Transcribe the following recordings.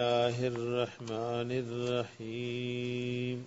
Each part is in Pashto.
الله الرحمن الرحيم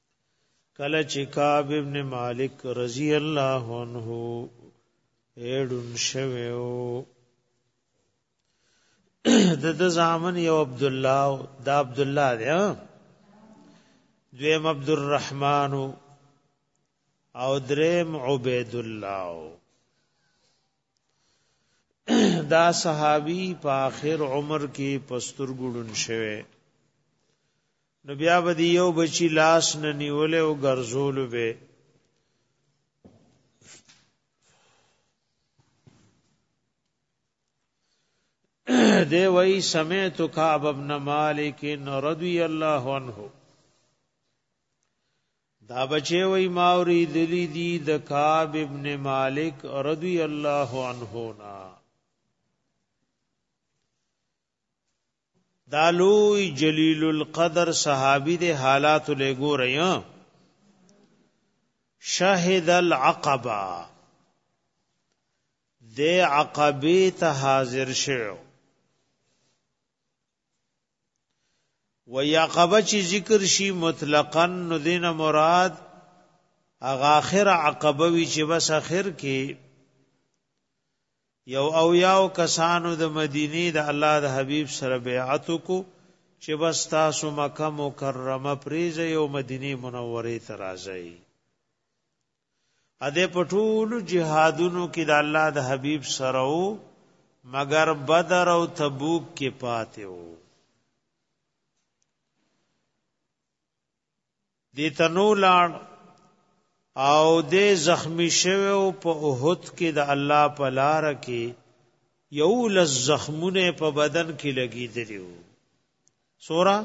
کله چې کعب ابن مالک رضی الله عنه اډون شویو د د زامن یو عبد الله د عبد الله دی دویم عبد الرحمن او دریم عبید الله دا صحابي په آخر عمر کې پستر ګړون شوه نو بیا به دی یو بچی لاس نه نیول او ګرځول به دی وای سمعت کعب ابن مالک رضی الله عنه دا بچی وای ماوری دلی دی د کعب ابن مالک رضی الله عنه نا دالوی جلیل القدر صحابی دی حالات لګو ریا شهد العقبه د عقبه ته حاضر شو و یعقبه چې ذکر شي مطلقاً نو دینه مراد اغه اخر عقبه وی چې بس اخر کې یو او یاو کسانو د مدینه د الله د حبیب سره بیعت کو چې بس تاسو مکه مکرمه پریز یو مدینه منوره ته راځي اده پټول جهادونو کې د الله د حبیب سره وو مگر بدر او تبوک کې پاتې وو دی تنو لاړ او دې زخمی شوه او په اوهد کې د الله په لار کې یو لز زخمونه په بدن کې لګی دیو سورا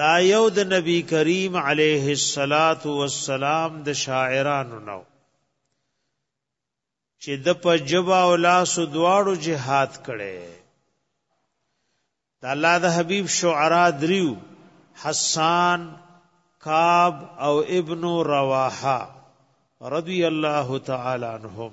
دا یو د نبی کریم علیه الصلاۃ والسلام د شاعرانو نو چې د په جبا او لاس دواړو جهاد کړي د الله د حبيب شعرا دریو حسان کعب او ابن رواحه رضی الله تعالی عنهم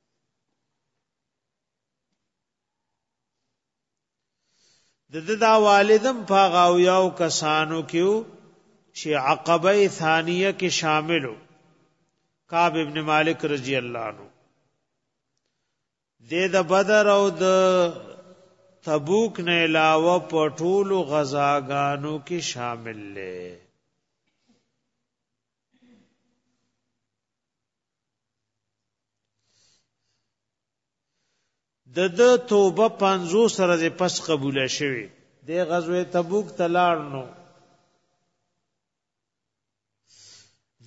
د د دا والدم پاغاو یو کسانو کیو چې عقبه ثانیه کې شاملو کعب ابن مالک رضی الله عنه د د بدر او د تبوک نه علاوه په ټولو غزاګانو کې شامل لې د د توبه 50 سره د پس قبول شوه د غزوه تبوک تلار نو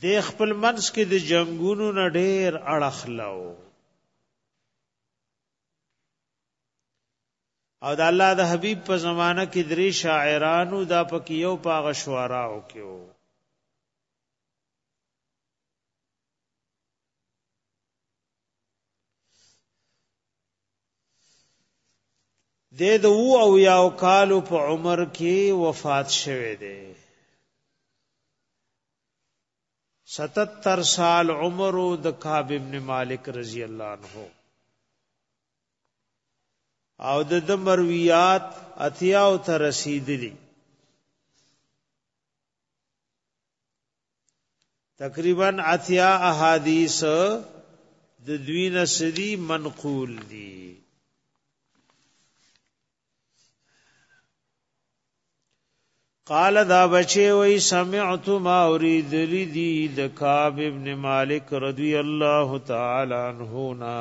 د خپل منس کې د جنگونو نه ډېر اړخلاو او د الله د حبيب په زمانہ کې درې شاعرانو دا پکې یو پاغه شعراو کې وو د د او او یاو کالو په عمر کې وفات شوه دی 77 سال عمر د کعب ابن مالک رضی الله عنه او د د مرویات اتیاو ته رسیدلی تقریبا اتیا احادیث د دوی نسری منقول دي قال دا بچي وي سمعت ما اريد لدي د كعب ابن مالک رضی الله تعالی عنہ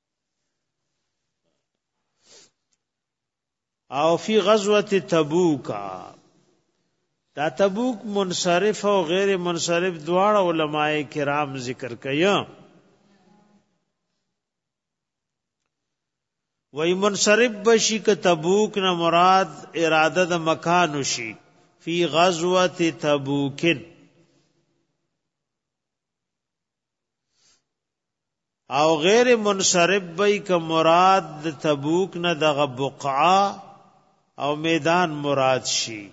او فی غزوه تبوک دا تبوک منصرف او غیر منصرف دواړه علما کرام ذکر کوي وای منصرف بشی ک تبوک نه مراد اراده د مکان شي فی غزوه تبوکن او غیر منصرف بی که مراد د تبوک نه دغه بقعه او میدان مراد شي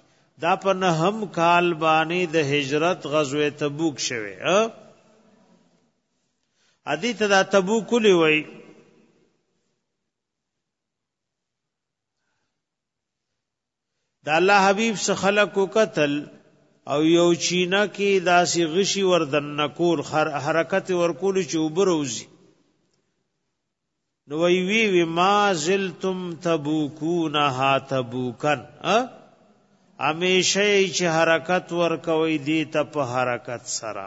دا په نه هم کال باندې د هجرت غزوه تبوک شوه ا دې ته دا تبوک لوي وای د الله حبیب څخه خلق وکتل او یو چینه کې داسې غشي وردن نکول حرکت ورکول چې وبروزي نو وی وی وی ما زلتم تبوکون ها تبوکن همیشه چې حرکت ورکوي دی ته په حرکت سره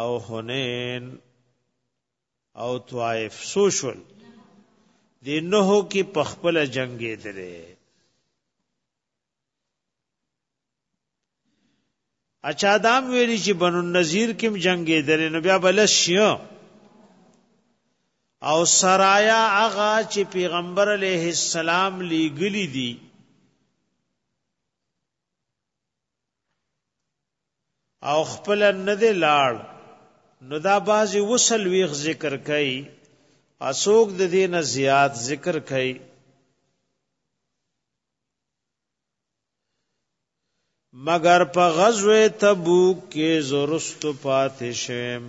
او حنین او طائف سوشل دی نهو کې پخپل جنگې درې اچھا دام ویلی چې بنو نذیر کې جنگې درې نو بیا بل شیو او سرایا اغا چې پیغمبر علیه السلام لیګلی دی او خپل نه دی لاړ نو دا بازي وصل ویغ ذکر کئ اسوک د دین زیات ذکر کئ مگر په غزوه تبوک کې زرست پاتې شم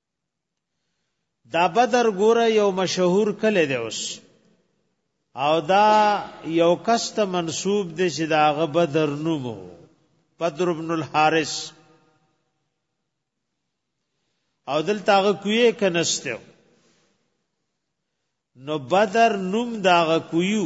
دا بدر ګوره یو مشهور کلی دی اوس او دا یو کس ته منسوب دی چې دا غ بدر نومو بدر ابن الحارث او دلته غ کوی کنهسته نو بدر نوم دا غ کویو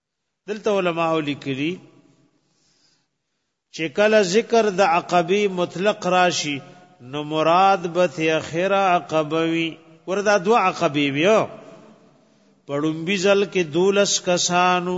دلته علماء لیکلي چې کله ذکر د عقبی مطلق راشي نو مراد به اخره عقبوي وردا دوا عقبی ویو پړومبي ځل کې دولس کسانو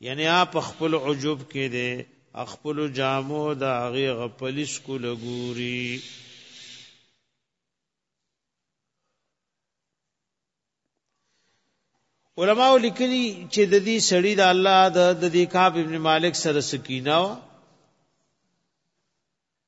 یعنی آپ خپل عجوب کې دی خپل جامو دا غي غپلیس کو لګوري علماء لیکلي چې د دې سړی د الله د د دې کعب ابن مالک سره سکینه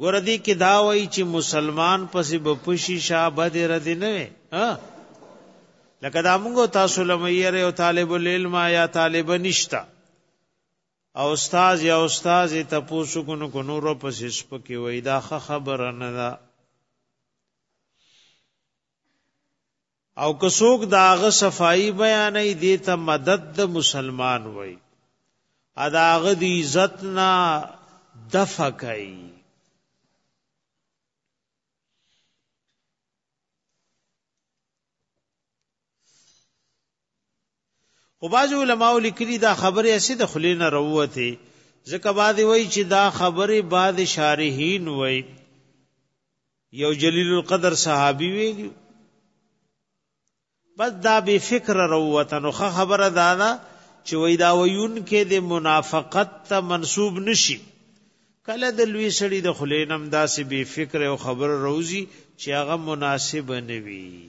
ګور دې کې دا وایي چې مسلمان پسې به پشي شابه دې رد نه وي ها لکه دا موږ تاسو لمېره او طالب العلم یا طالب نشتا او استاد یا استاد ته پوسو کو نو کو نور پسې سپکې وای دا خبره نه ده او که څوک داغه صفائی بیانې دې ته مدد د مسلمان وای اداغه دی عزت نه دفع کوي خو بعض علماو لیکلي دا خبره اسی د خلی نه روته ځکه بعض وای چې دا خبره بعض شارحین وای یو جلیل القدر صحابي ویلی بس دا به فکر روته نو خبره دا ده چې وای دا ویون کې د منافقت ته منسوب نشي کله د لوی سړي د خلینم داسې بی فکر او خبر روزي چې هغه مناسب نه وي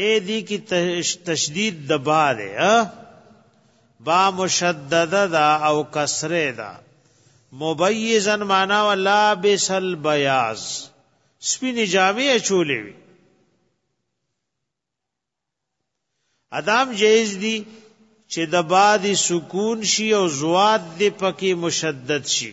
اے دی کی تشدید د با ده با مشدد دا او کسره دا مبیزن معنا ولا بسل بیاض سپینی جامع چولې وی ادم جایز دی چې د باد سکون شي او زواد دی پکې مشدد شي